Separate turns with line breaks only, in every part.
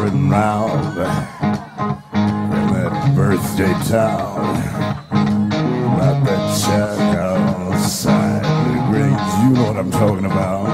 spreading loud in that birthday town. About that check outside the grades, you know what I'm talking about.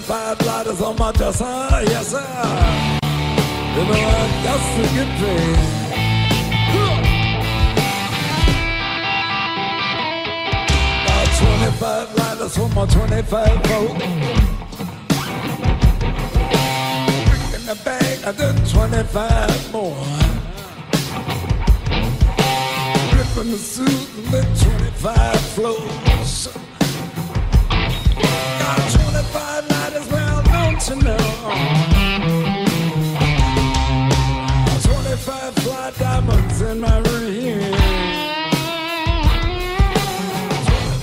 25 lighters on my dresser, yes sir. You know I got to get paid. About 25 lighters for my 25 folks. in the bag, I did 25 more. Ripping the suit and lit 25 floors. Got 25 night as well, know? 25 fly diamonds in my ring.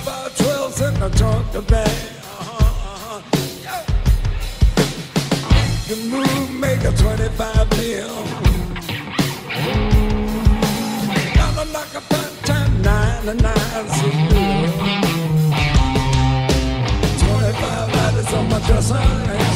25 12s in the trunk bag. can move, make a 25 bill. Gonna knock a part time 99 so good. 25 lighters on my dresser,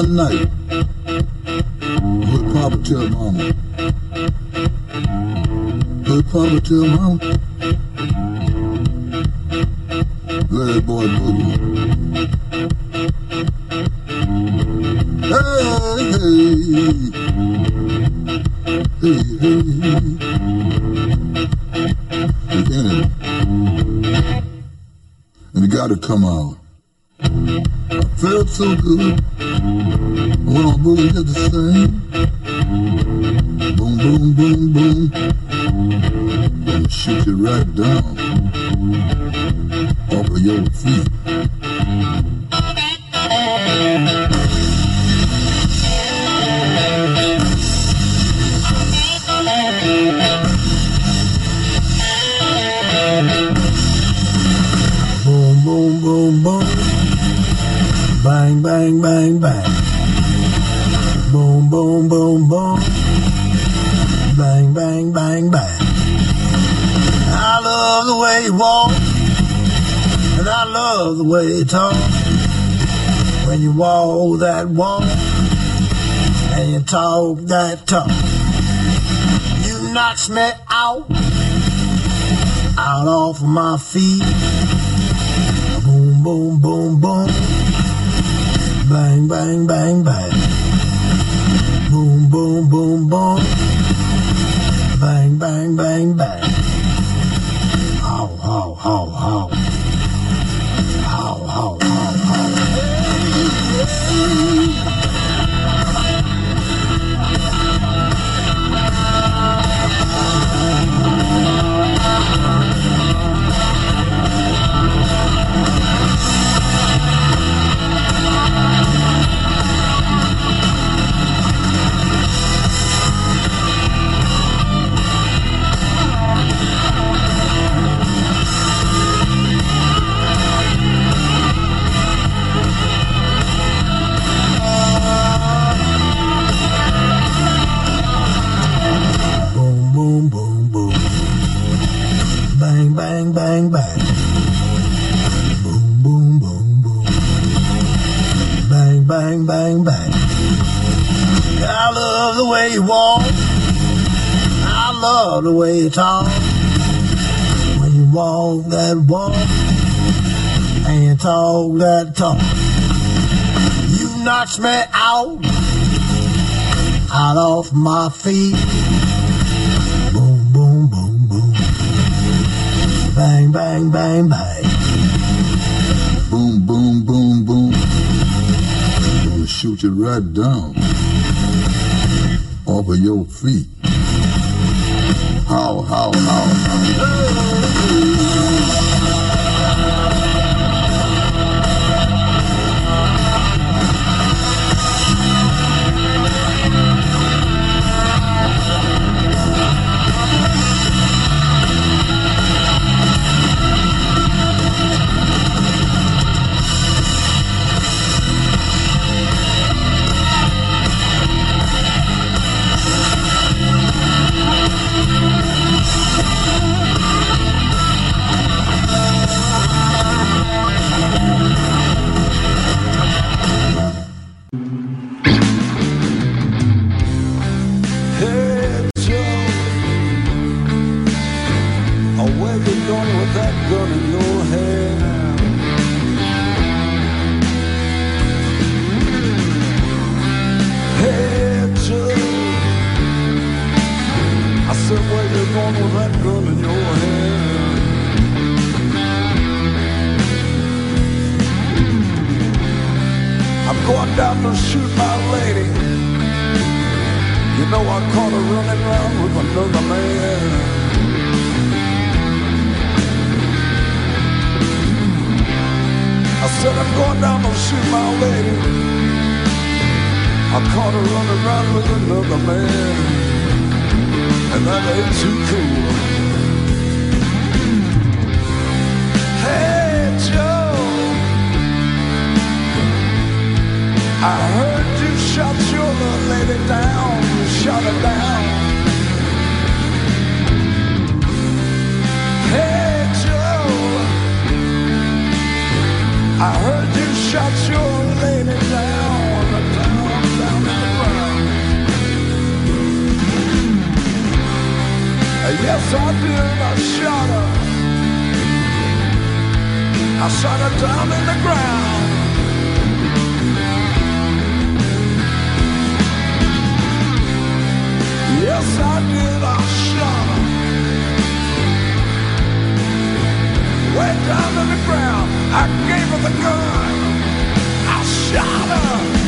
one
night, what Papa tell Mama? What Papa tell Mama? Larry Boy Boogie. Hey, hey, hey. Anyway, and it got to come out. Knocks me out, out off of my feet. Boom, boom, boom, boom. Bang, bang, bang, bang. Boom, boom, boom, boom. Bang, bang, bang, bang. How, how, how, how. Bang, bang. Boom, boom, boom, boom. Bang, bang, bang, bang. I love the way you walk. I love the way you talk. When you walk that walk and you talk that talk, you knocks me out, out off my feet. Bang, bang, bang. Boom, boom, boom, boom. Gonna shoot you right down off of your feet. How, how, how, how.
I heard you shut your lady down, you her down. Hey Joe, I heard you shut your lady down, down in the ground. Yes, I did. I shot her. I shot her down in the ground. Way down on the ground, I gave her the gun. I shot her.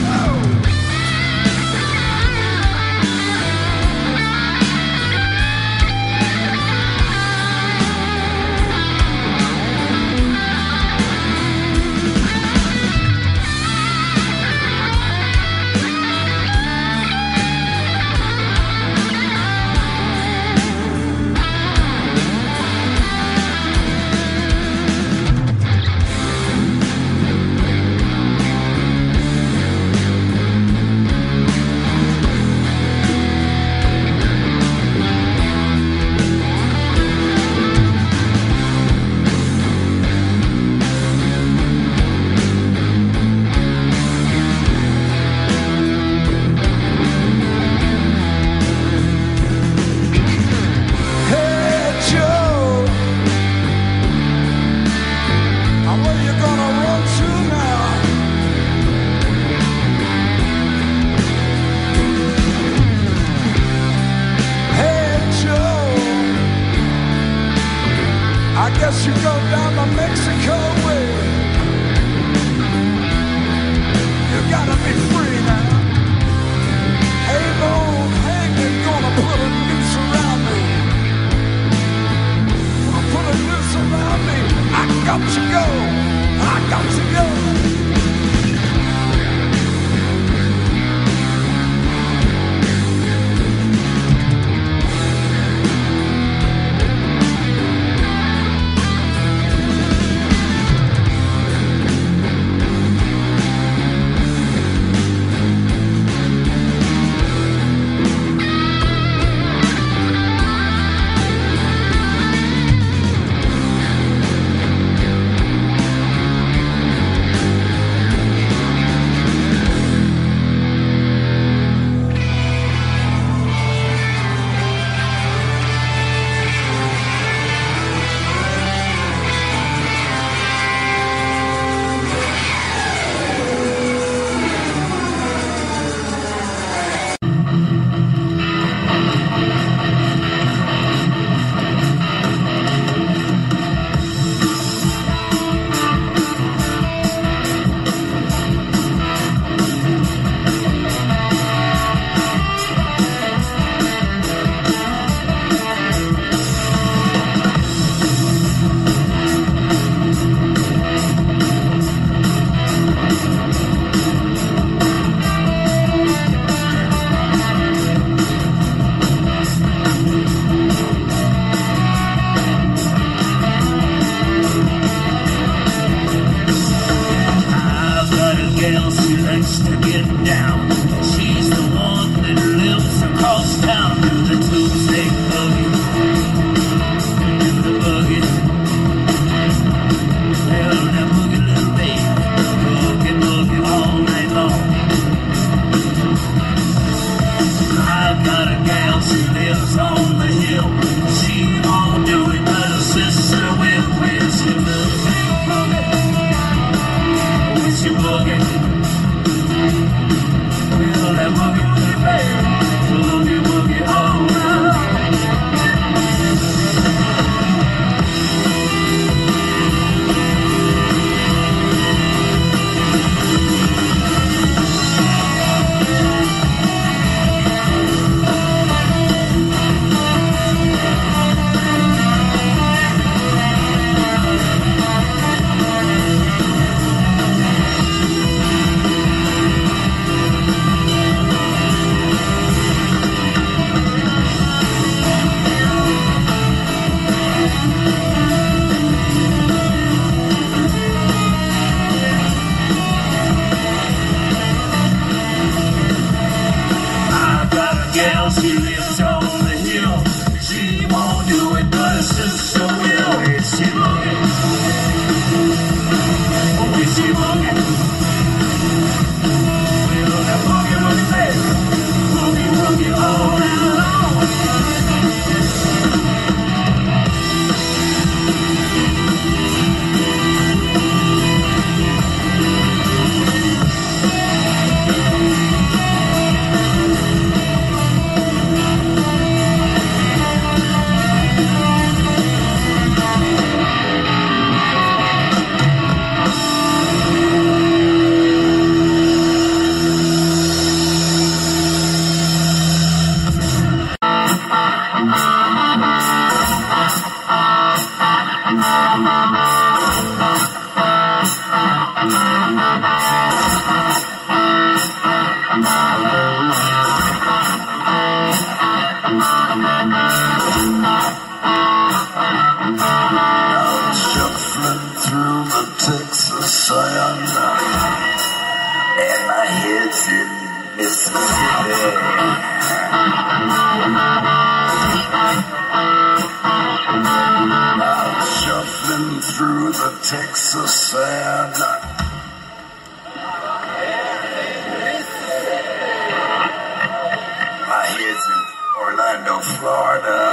Florida.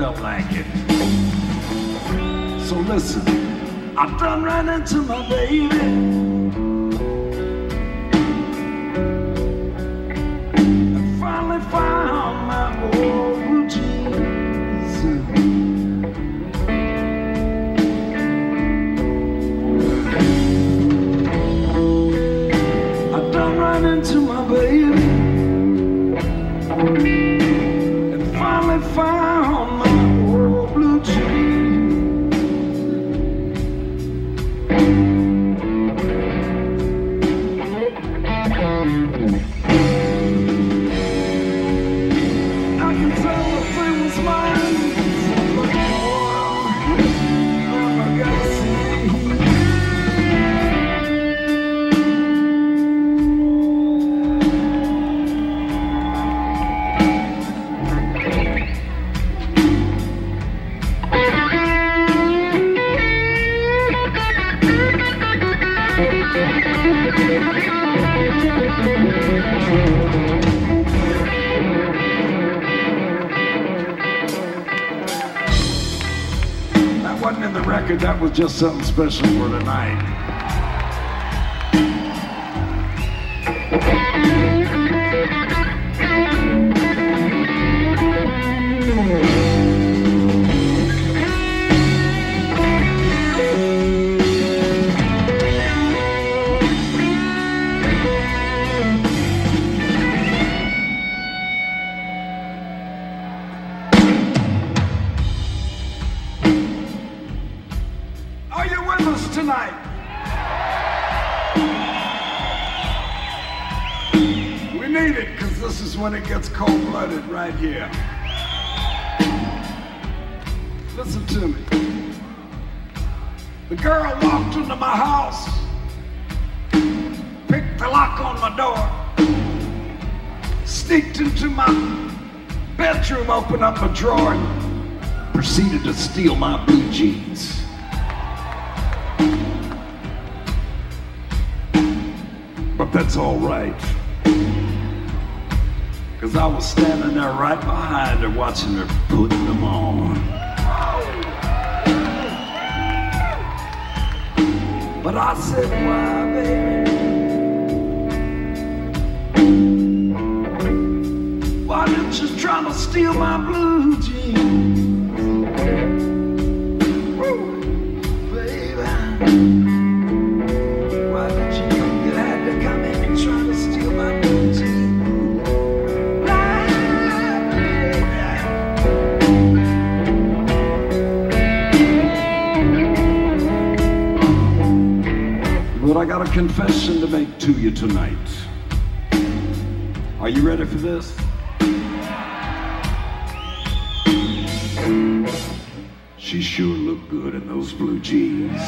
felt like it. So listen, I done ran into my baby. just something special for tonight. But I said, why, baby? Why didn't you try to steal my blue jeans? got a confession to make to you tonight. Are you ready for this? She sure looked good in those blue jeans.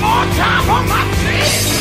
More time on my feet.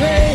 Get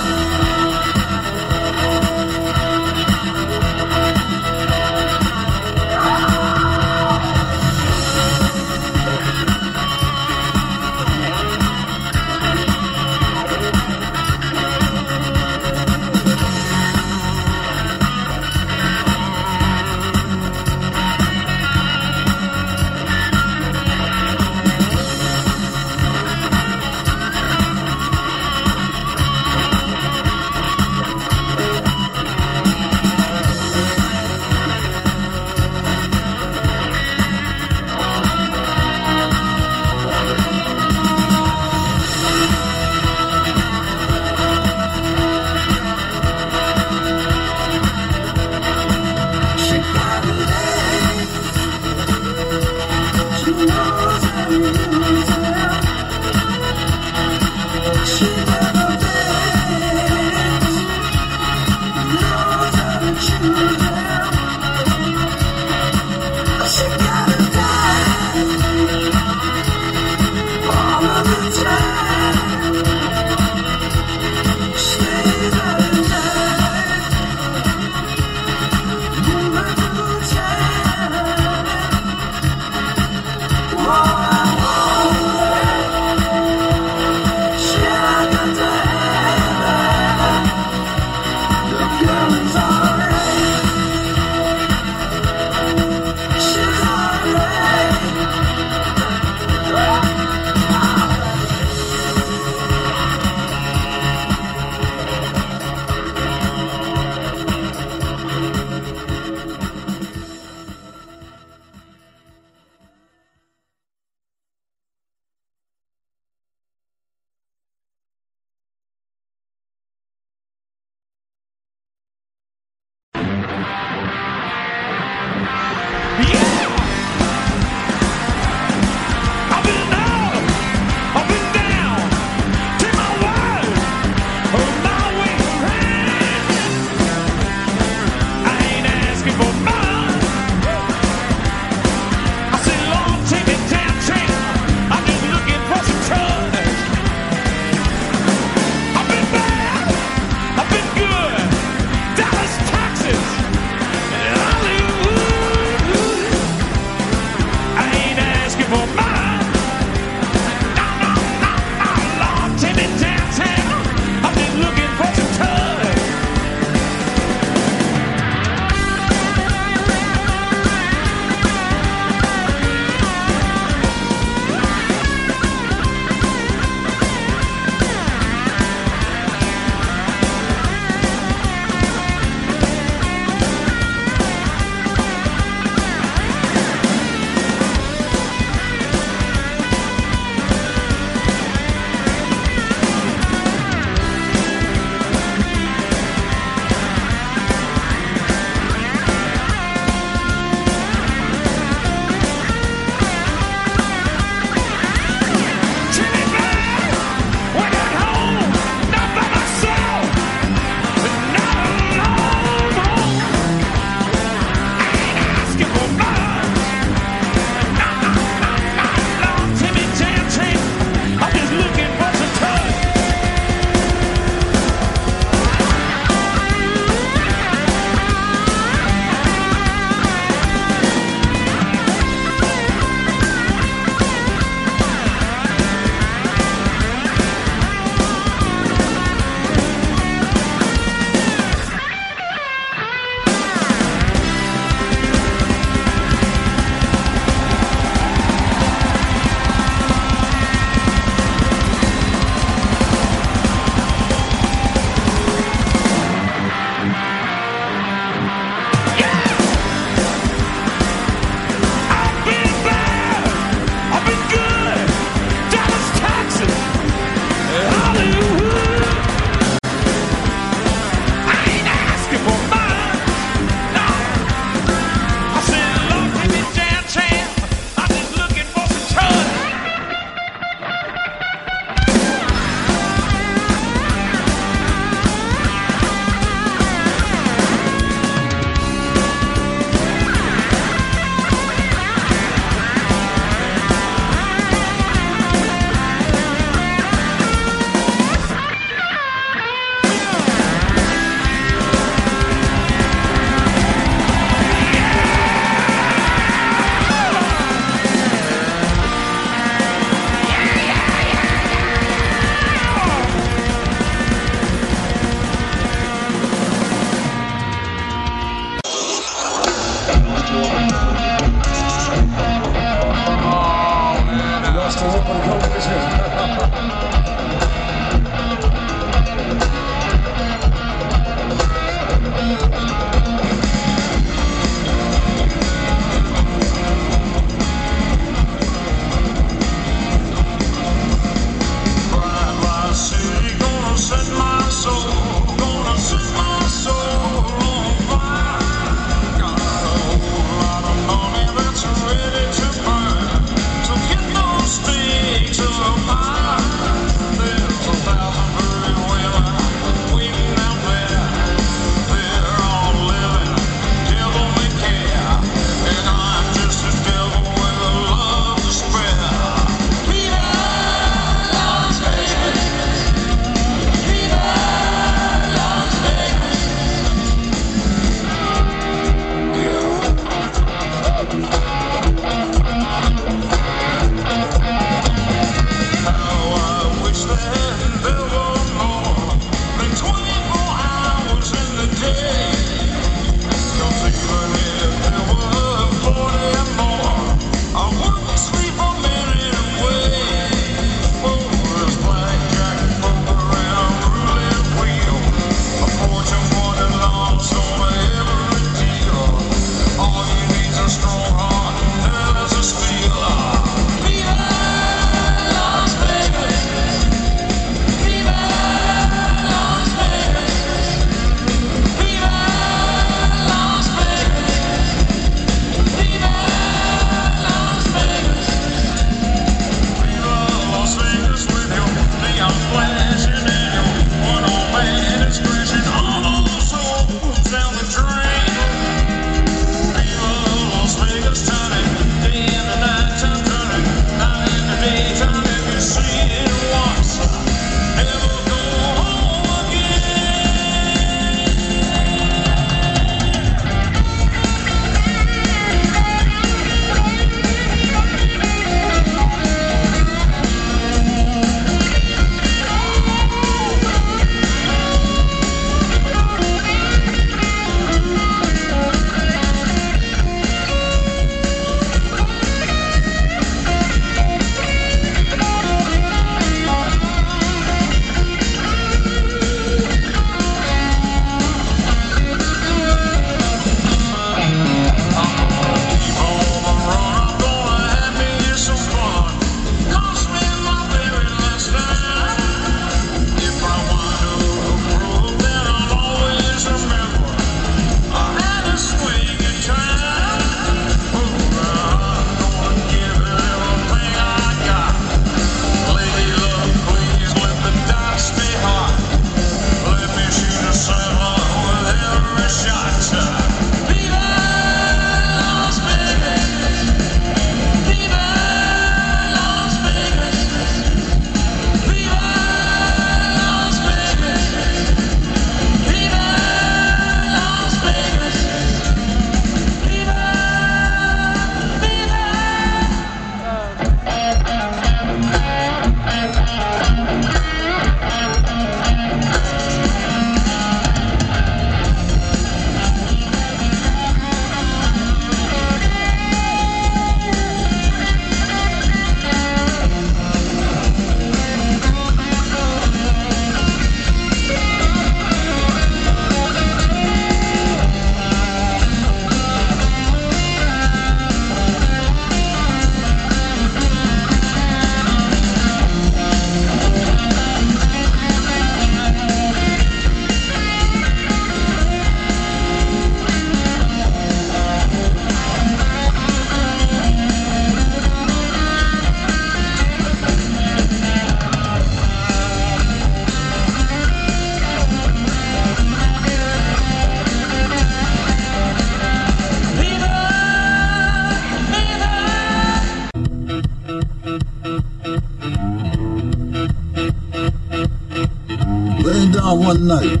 one
night,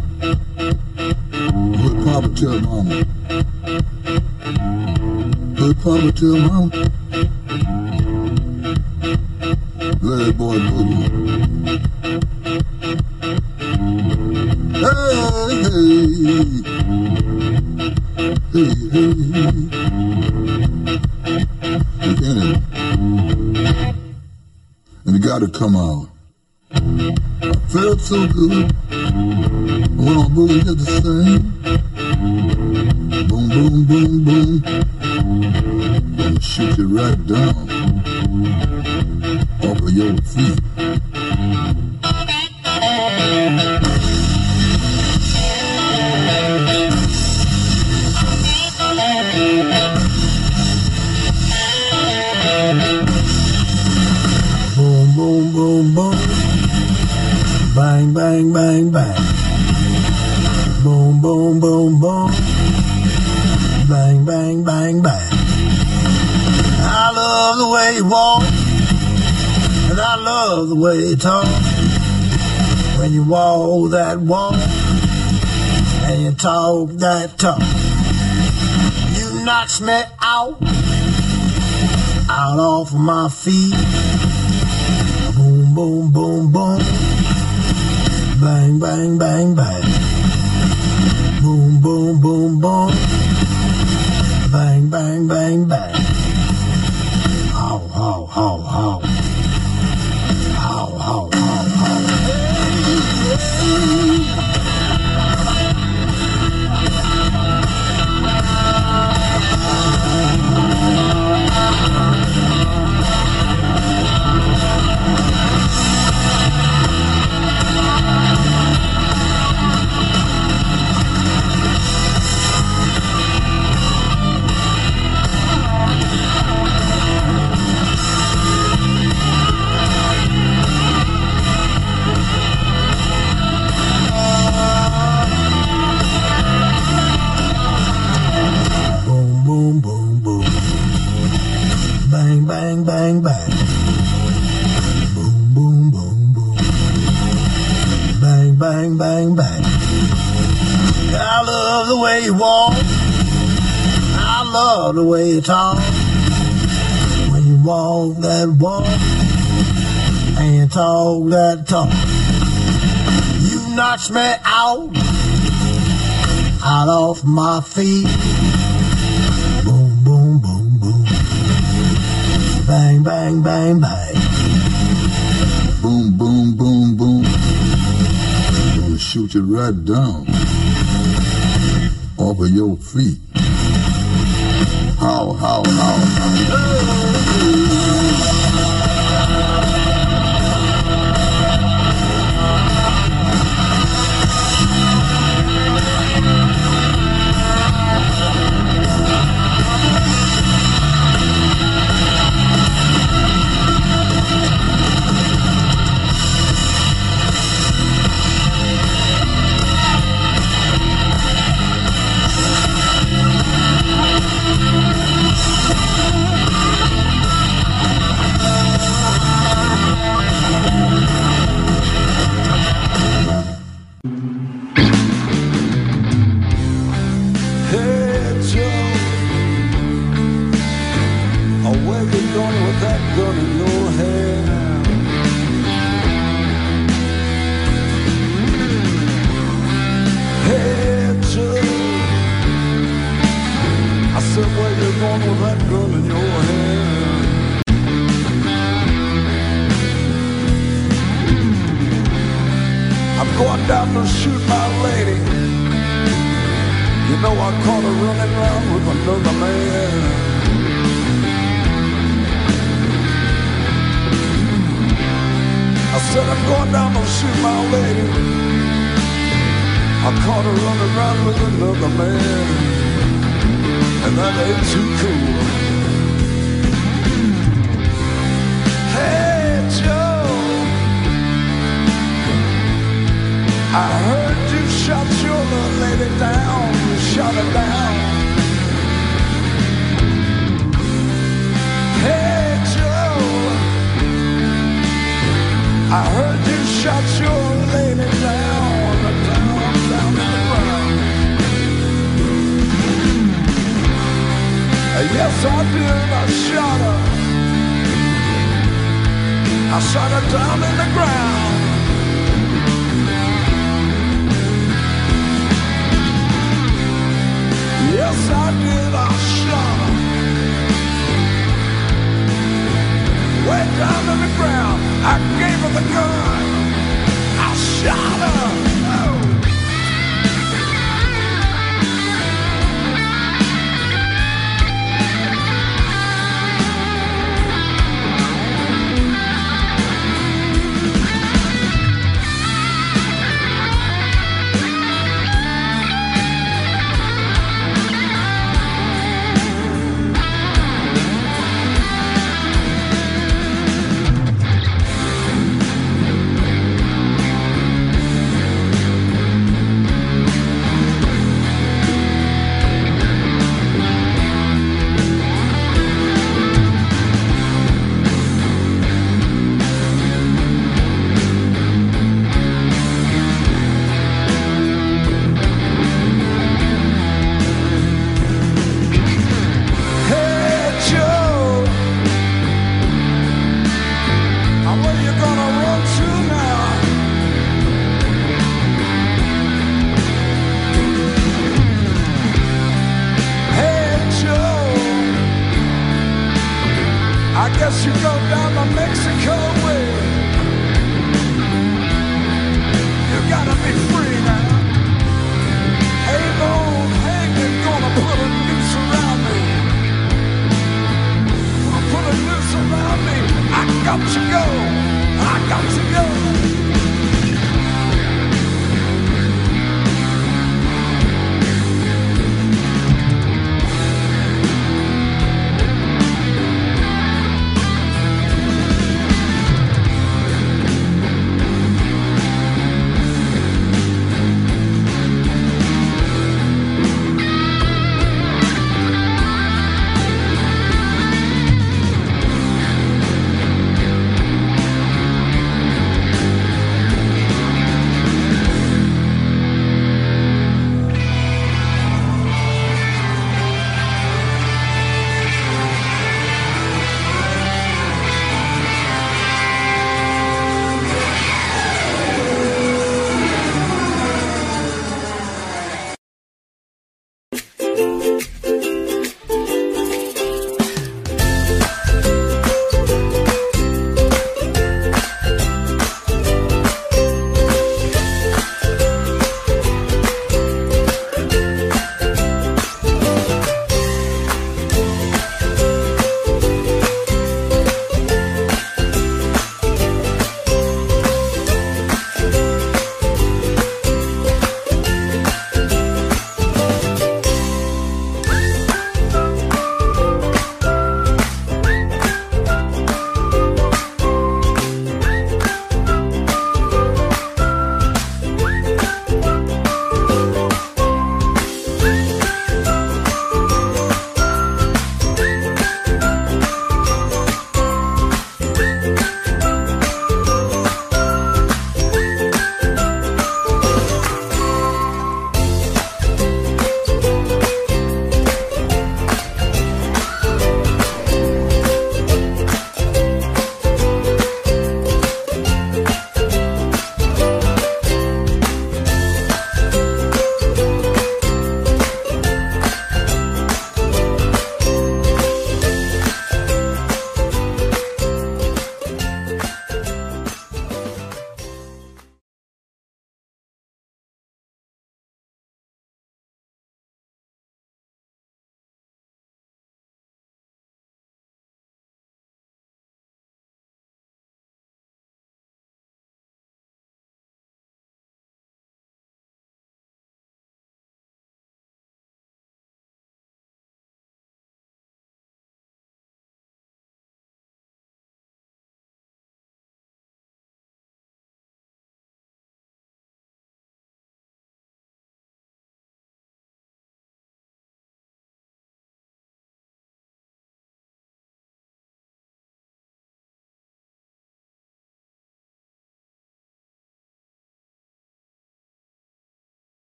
Papa tell Mama, heard Papa tell Mama, that boy boogie. Hey, hey, hey, hey. And, and it got to come out. Felt so good. When I boogie did the same. Boom, boom, boom, boom. And shoot right down off of your feet. Bang, bang, bang, bang. Boom, boom, boom, boom. Bang, bang, bang, bang. I love the way you walk. And I love the way you talk. When you walk that walk. And you talk that talk. You knocks me out. Out off of my feet. Boom, boom, boom, boom. Bang, bang, bang, bang. Boom, boom, boom, boom. Bang, bang, bang, bang. How, how, how, how. Bang, bang, bang. Boom, boom, boom, boom. Bang, bang, bang, bang. I love the way you walk. I love the way you talk. When you walk that walk and you talk that talk. You knocks me out, out off my feet. Bang, bang, bang, bang. Boom, boom, boom, boom. Gonna shoot you right down off of your feet. How, how, how, how.